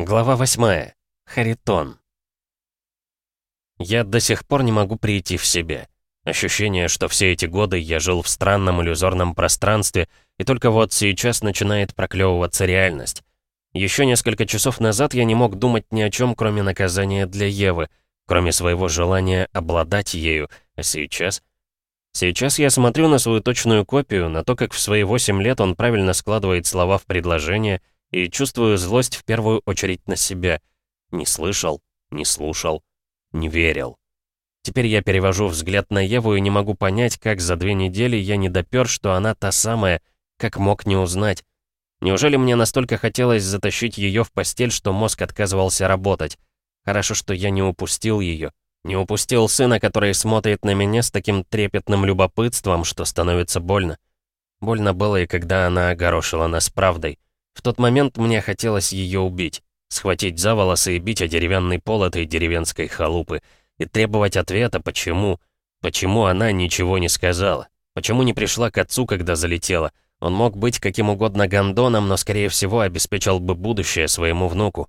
Глава 8. Харитон. Я до сих пор не могу прийти в себя. Ощущение, что все эти годы я жил в странном иллюзорном пространстве, и только вот сейчас начинает проклевываться реальность. Еще несколько часов назад я не мог думать ни о чем, кроме наказания для Евы, кроме своего желания обладать ею, а сейчас... Сейчас я смотрю на свою точную копию, на то, как в свои 8 лет он правильно складывает слова в предложение — и чувствую злость в первую очередь на себя. Не слышал, не слушал, не верил. Теперь я перевожу взгляд на Еву и не могу понять, как за две недели я не допер, что она та самая, как мог не узнать. Неужели мне настолько хотелось затащить ее в постель, что мозг отказывался работать? Хорошо, что я не упустил ее. Не упустил сына, который смотрит на меня с таким трепетным любопытством, что становится больно. Больно было и когда она огорошила нас правдой. В тот момент мне хотелось ее убить, схватить за волосы и бить о деревянный пол этой деревенской халупы и требовать ответа, почему, почему она ничего не сказала, почему не пришла к отцу, когда залетела. Он мог быть каким угодно гондоном, но, скорее всего, обеспечил бы будущее своему внуку.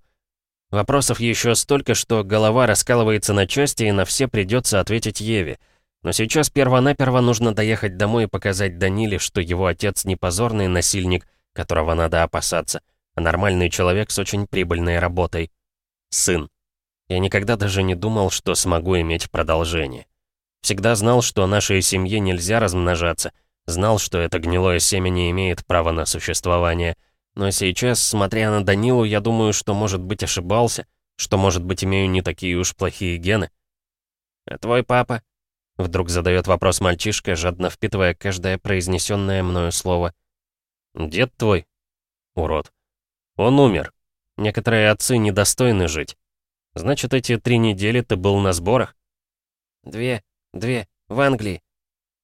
Вопросов еще столько, что голова раскалывается на части, и на все придется ответить Еве. Но сейчас перво-наперво нужно доехать домой и показать Даниле, что его отец не позорный насильник, которого надо опасаться, а нормальный человек с очень прибыльной работой. Сын. Я никогда даже не думал, что смогу иметь продолжение. Всегда знал, что нашей семье нельзя размножаться, знал, что это гнилое семя не имеет права на существование. Но сейчас, смотря на Данилу, я думаю, что, может быть, ошибался, что, может быть, имею не такие уж плохие гены. «А твой папа?» Вдруг задает вопрос мальчишка, жадно впитывая каждое произнесенное мною слово. Дед твой? Урод. Он умер. Некоторые отцы недостойны жить. Значит, эти три недели ты был на сборах? Две, две, в Англии.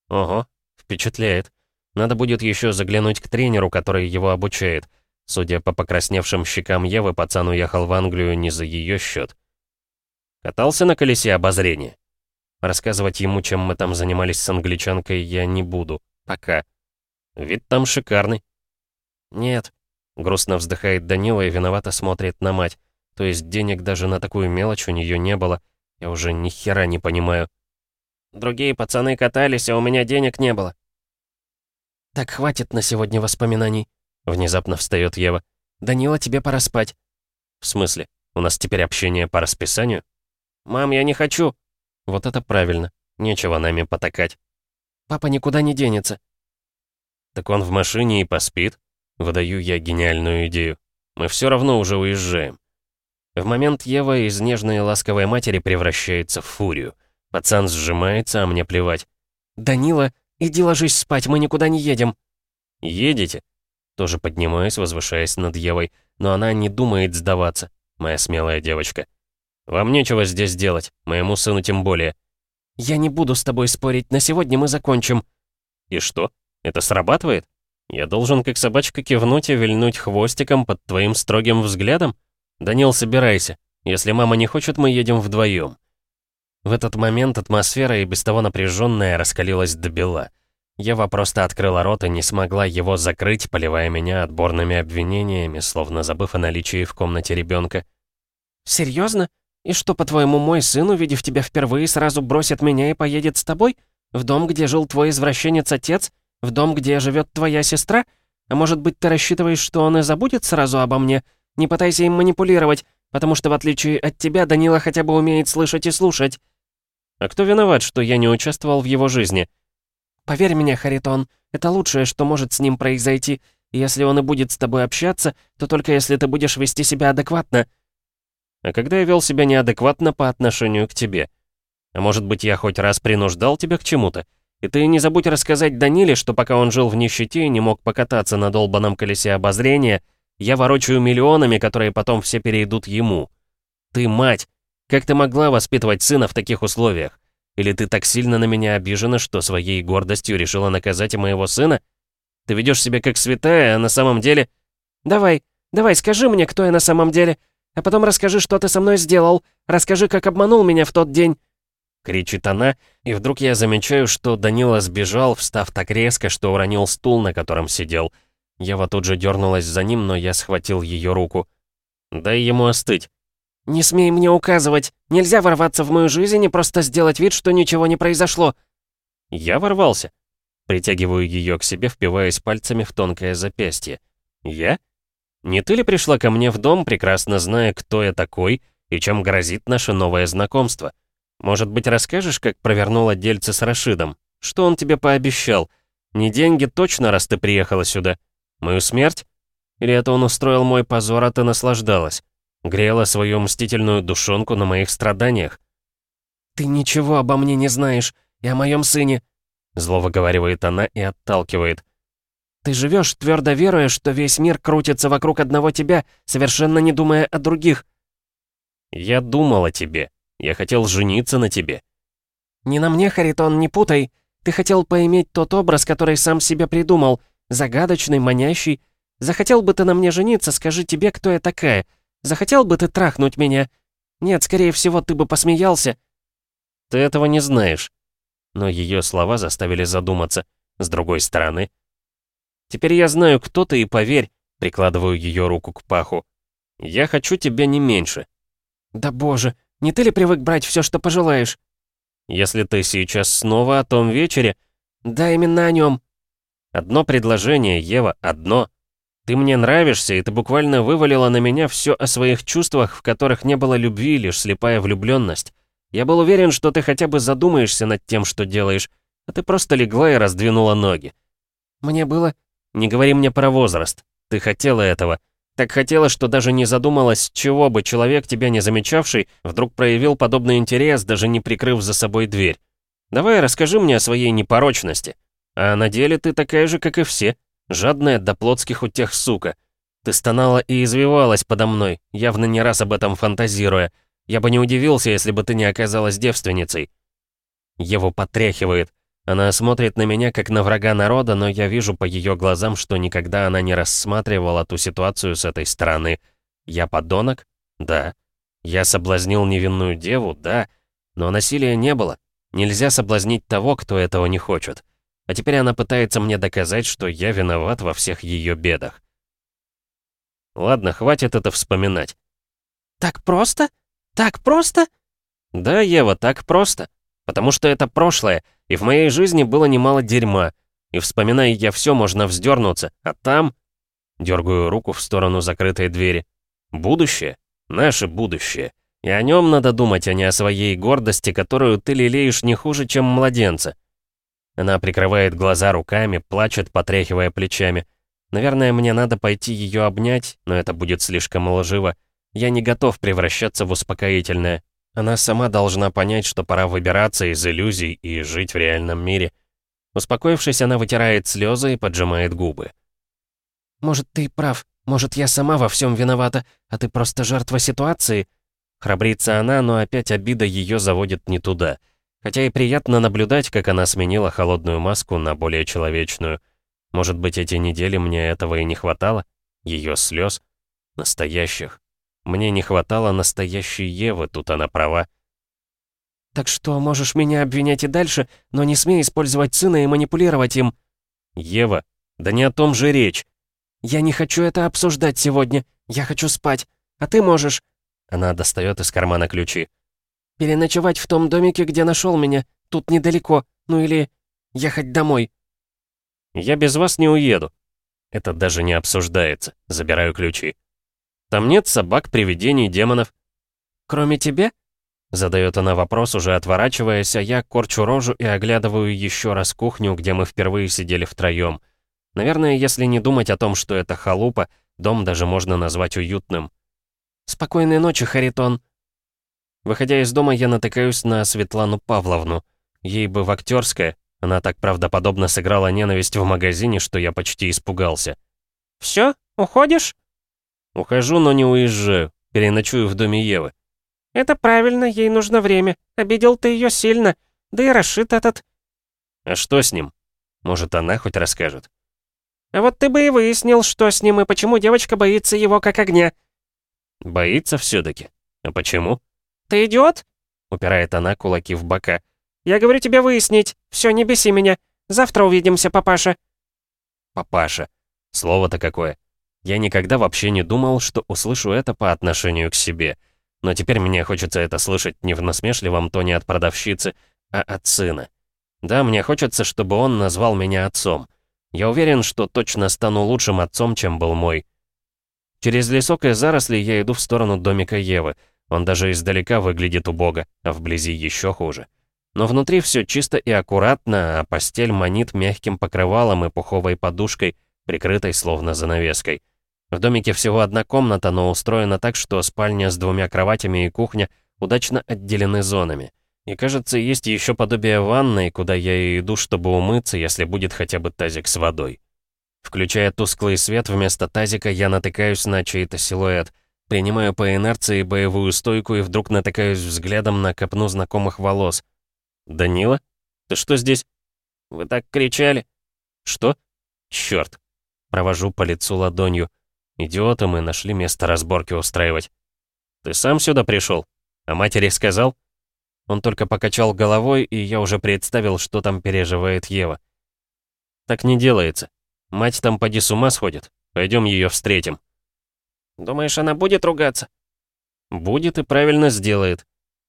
Ого, впечатляет. Надо будет еще заглянуть к тренеру, который его обучает. Судя по покрасневшим щекам Евы, пацан уехал в Англию не за ее счет. Катался на колесе обозрения. Рассказывать ему, чем мы там занимались с англичанкой, я не буду. Пока. Вид там шикарный. «Нет», — грустно вздыхает Данила и виновато смотрит на мать. То есть денег даже на такую мелочь у нее не было. Я уже ни хера не понимаю. «Другие пацаны катались, а у меня денег не было». «Так хватит на сегодня воспоминаний», — внезапно встает Ева. «Данила, тебе пора спать». «В смысле? У нас теперь общение по расписанию?» «Мам, я не хочу». «Вот это правильно. Нечего нами потакать». «Папа никуда не денется». «Так он в машине и поспит?» Выдаю я гениальную идею. Мы все равно уже уезжаем. В момент Ева из нежной ласковой матери превращается в фурию. Пацан сжимается, а мне плевать. «Данила, иди ложись спать, мы никуда не едем». «Едете?» Тоже поднимаюсь, возвышаясь над Евой, но она не думает сдаваться, моя смелая девочка. «Вам нечего здесь делать, моему сыну тем более». «Я не буду с тобой спорить, на сегодня мы закончим». «И что? Это срабатывает?» Я должен как собачка кивнуть и вильнуть хвостиком под твоим строгим взглядом? Данил, собирайся. Если мама не хочет, мы едем вдвоем. В этот момент атмосфера и без того напряженная раскалилась до бела. Ева просто открыла рот и не смогла его закрыть, поливая меня отборными обвинениями, словно забыв о наличии в комнате ребенка. «Серьезно? И что, по-твоему, мой сын, увидев тебя впервые, сразу бросит меня и поедет с тобой? В дом, где жил твой извращенец-отец? В дом, где живет твоя сестра? А может быть, ты рассчитываешь, что он и забудет сразу обо мне? Не пытайся им манипулировать, потому что, в отличие от тебя, Данила хотя бы умеет слышать и слушать». «А кто виноват, что я не участвовал в его жизни?» «Поверь мне, Харитон, это лучшее, что может с ним произойти. Если он и будет с тобой общаться, то только если ты будешь вести себя адекватно». «А когда я вел себя неадекватно по отношению к тебе? А может быть, я хоть раз принуждал тебя к чему-то? И ты не забудь рассказать Даниле, что пока он жил в нищете и не мог покататься на долбанном колесе обозрения, я ворочаю миллионами, которые потом все перейдут ему. Ты мать! Как ты могла воспитывать сына в таких условиях? Или ты так сильно на меня обижена, что своей гордостью решила наказать и моего сына? Ты ведешь себя как святая, а на самом деле... Давай, давай, скажи мне, кто я на самом деле, а потом расскажи, что ты со мной сделал. Расскажи, как обманул меня в тот день кричит она, и вдруг я замечаю, что Данила сбежал, встав так резко, что уронил стул, на котором сидел. Ева тут же дернулась за ним, но я схватил ее руку. Дай ему остыть. «Не смей мне указывать! Нельзя ворваться в мою жизнь и просто сделать вид, что ничего не произошло!» «Я ворвался?» Притягиваю ее к себе, впиваясь пальцами в тонкое запястье. «Я? Не ты ли пришла ко мне в дом, прекрасно зная, кто я такой и чем грозит наше новое знакомство? Может быть, расскажешь, как провернула дельце с Рашидом? Что он тебе пообещал? Не деньги точно, раз ты приехала сюда? Мою смерть? Или это он устроил мой позор, а ты наслаждалась? Грела свою мстительную душонку на моих страданиях?» «Ты ничего обо мне не знаешь, и о моем сыне», — зло выговаривает она и отталкивает. «Ты живешь, твердо веруя, что весь мир крутится вокруг одного тебя, совершенно не думая о других». «Я думал о тебе. Я хотел жениться на тебе». «Не на мне, Харитон, не путай. Ты хотел поиметь тот образ, который сам себе придумал, загадочный, манящий. Захотел бы ты на мне жениться, скажи тебе, кто я такая. Захотел бы ты трахнуть меня? Нет, скорее всего, ты бы посмеялся». «Ты этого не знаешь». Но ее слова заставили задуматься. С другой стороны. «Теперь я знаю, кто ты, и поверь», — прикладываю ее руку к паху. «Я хочу тебя не меньше». «Да боже, не ты ли привык брать все, что пожелаешь?» «Если ты сейчас снова о том вечере...» «Да, именно о нем. «Одно предложение, Ева, одно. Ты мне нравишься, и ты буквально вывалила на меня все о своих чувствах, в которых не было любви, лишь слепая влюбленность. Я был уверен, что ты хотя бы задумаешься над тем, что делаешь, а ты просто легла и раздвинула ноги. Мне было... Не говори мне про возраст. Ты хотела этого. Так хотела, что даже не задумалась, чего бы человек, тебя не замечавший, вдруг проявил подобный интерес, даже не прикрыв за собой дверь. Давай расскажи мне о своей непорочности. А на деле ты такая же, как и все. Жадная до плотских утех сука. Ты стонала и извивалась подо мной, явно не раз об этом фантазируя. Я бы не удивился, если бы ты не оказалась девственницей. Его потряхивает. Она смотрит на меня, как на врага народа, но я вижу по ее глазам, что никогда она не рассматривала ту ситуацию с этой стороны. Я подонок? Да. Я соблазнил невинную деву? Да. Но насилия не было. Нельзя соблазнить того, кто этого не хочет. А теперь она пытается мне доказать, что я виноват во всех ее бедах. Ладно, хватит это вспоминать. «Так просто?» «Так просто?» «Да, Ева, так просто. Потому что это прошлое, и в моей жизни было немало дерьма. И вспоминая я все, можно вздернуться, а там...» Дергаю руку в сторону закрытой двери. «Будущее? Наше будущее. И о нем надо думать, а не о своей гордости, которую ты лелеешь не хуже, чем младенца». Она прикрывает глаза руками, плачет, потряхивая плечами. Наверное, мне надо пойти ее обнять, но это будет слишком лживо. Я не готов превращаться в успокоительное. Она сама должна понять, что пора выбираться из иллюзий и жить в реальном мире. Успокоившись, она вытирает слезы и поджимает губы. «Может, ты прав. Может, я сама во всем виновата, а ты просто жертва ситуации?» Храбрится она, но опять обида ее заводит не туда. Хотя и приятно наблюдать, как она сменила холодную маску на более человечную. Может быть, эти недели мне этого и не хватало? Ее слез? Настоящих. Мне не хватало настоящей Евы, тут она права. «Так что можешь меня обвинять и дальше, но не смей использовать сына и манипулировать им». «Ева, да не о том же речь». «Я не хочу это обсуждать сегодня. Я хочу спать. А ты можешь...» Она достает из кармана ключи. «Переночевать в том домике, где нашел меня. Тут недалеко. Ну или ехать домой». «Я без вас не уеду». Это даже не обсуждается. Забираю ключи. Там нет собак, привидений, демонов». «Кроме тебя?» Задает она вопрос, уже отворачиваясь, а я корчу рожу и оглядываю еще раз кухню, где мы впервые сидели втроем. Наверное, если не думать о том, что это халупа, дом даже можно назвать уютным. «Спокойной ночи, Харитон». Выходя из дома, я натыкаюсь на Светлану Павловну. Ей бы в актерское. Она так правдоподобно сыграла ненависть в магазине, что я почти испугался. «Все? Уходишь?» «Ухожу, но не уезжаю. Переночую в доме Евы». «Это правильно, ей нужно время. Обидел ты ее сильно. Да и Рашид этот...» «А что с ним? Может, она хоть расскажет?» «А вот ты бы и выяснил, что с ним и почему девочка боится его как огня». «Боится все таки А почему?» «Ты идиот?» — упирает она кулаки в бока. «Я говорю тебе выяснить. Все, не беси меня. Завтра увидимся, папаша». «Папаша. Слово-то какое. Я никогда вообще не думал, что услышу это по отношению к себе. Но теперь мне хочется это слышать не в насмешливом тоне от продавщицы, а от сына. Да, мне хочется, чтобы он назвал меня отцом. Я уверен, что точно стану лучшим отцом, чем был мой. Через лесок и заросли я иду в сторону домика Евы. Он даже издалека выглядит убого, а вблизи еще хуже. Но внутри все чисто и аккуратно, а постель манит мягким покрывалом и пуховой подушкой, прикрытой словно занавеской. В домике всего одна комната, но устроена так, что спальня с двумя кроватями и кухня удачно отделены зонами. И кажется, есть еще подобие ванной, куда я и иду, чтобы умыться, если будет хотя бы тазик с водой. Включая тусклый свет, вместо тазика я натыкаюсь на чей-то силуэт. Принимаю по инерции боевую стойку и вдруг натыкаюсь взглядом на копну знакомых волос. «Данила? Ты что здесь?» «Вы так кричали!» «Что?» «Чёрт!» Провожу по лицу ладонью. Идиоты мы нашли место разборки устраивать. Ты сам сюда пришел? А матери сказал? Он только покачал головой, и я уже представил, что там переживает Ева. Так не делается. Мать там поди с ума сходит. Пойдем ее встретим. Думаешь, она будет ругаться? Будет и правильно сделает.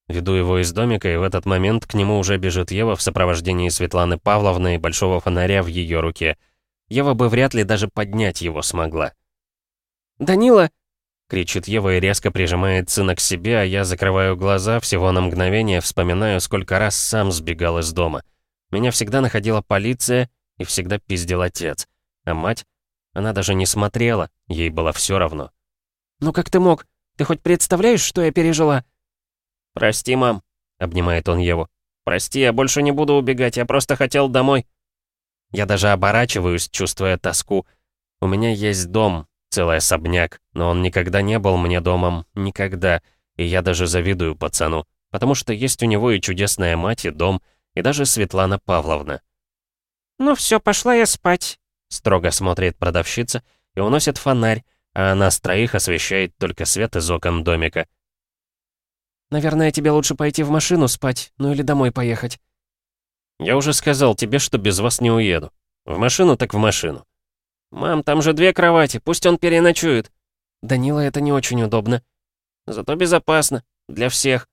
Веду его из домика, и в этот момент к нему уже бежит Ева в сопровождении Светланы Павловны и большого фонаря в ее руке. Ева бы вряд ли даже поднять его смогла. «Данила!» — кричит Ева и резко прижимает сына к себе, а я закрываю глаза, всего на мгновение вспоминаю, сколько раз сам сбегал из дома. Меня всегда находила полиция и всегда пиздил отец. А мать? Она даже не смотрела, ей было все равно. «Ну как ты мог? Ты хоть представляешь, что я пережила?» «Прости, мам», — обнимает он Еву. «Прости, я больше не буду убегать, я просто хотел домой». Я даже оборачиваюсь, чувствуя тоску. У меня есть дом, целый особняк, но он никогда не был мне домом, никогда, и я даже завидую пацану, потому что есть у него и чудесная мать, и дом, и даже Светлана Павловна. «Ну все, пошла я спать», — строго смотрит продавщица и уносит фонарь, а нас троих освещает только свет из окон домика. «Наверное, тебе лучше пойти в машину спать, ну или домой поехать». «Я уже сказал тебе, что без вас не уеду. В машину так в машину». «Мам, там же две кровати, пусть он переночует». «Данила, это не очень удобно». «Зато безопасно. Для всех».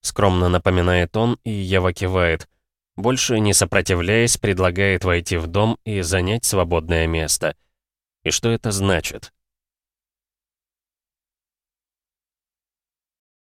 Скромно напоминает он, и Ева кивает. Больше не сопротивляясь, предлагает войти в дом и занять свободное место. И что это значит?